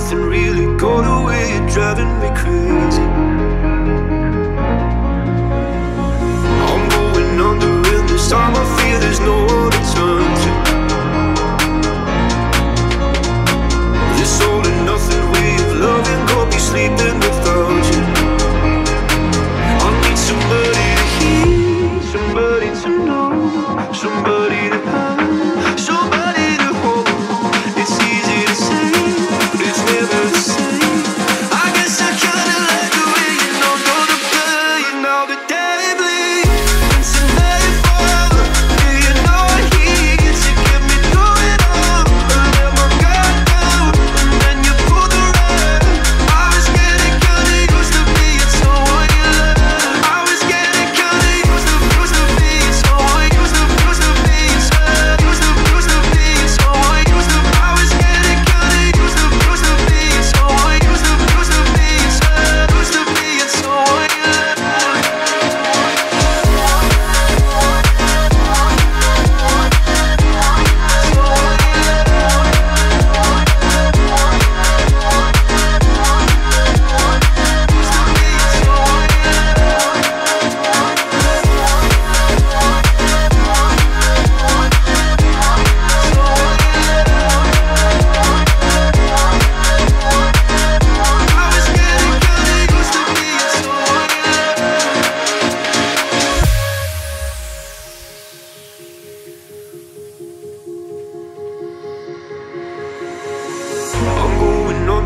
nothing really got away, you're driving me crazy.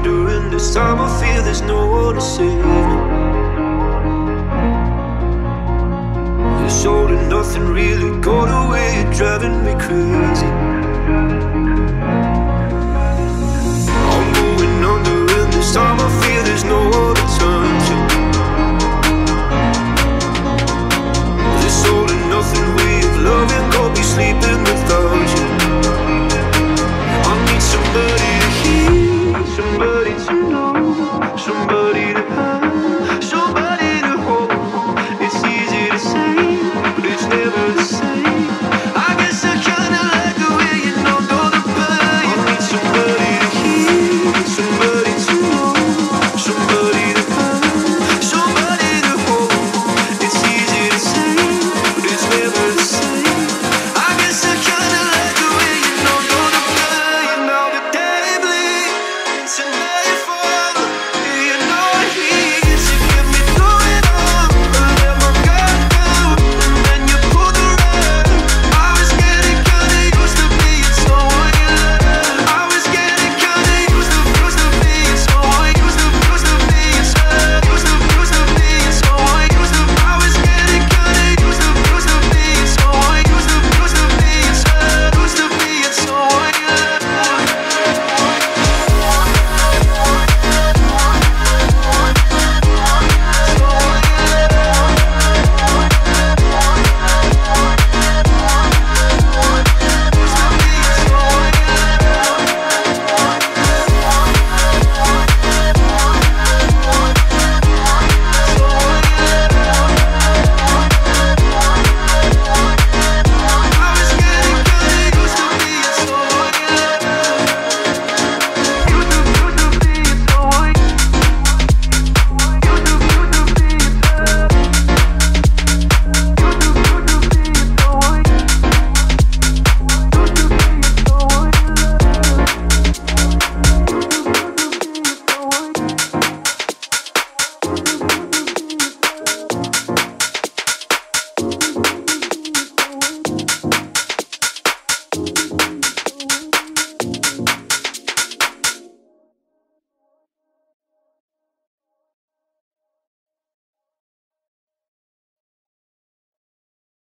During this time I fear there's no one to save me. This all and nothing really got away driving me crazy. I'm going under in this time I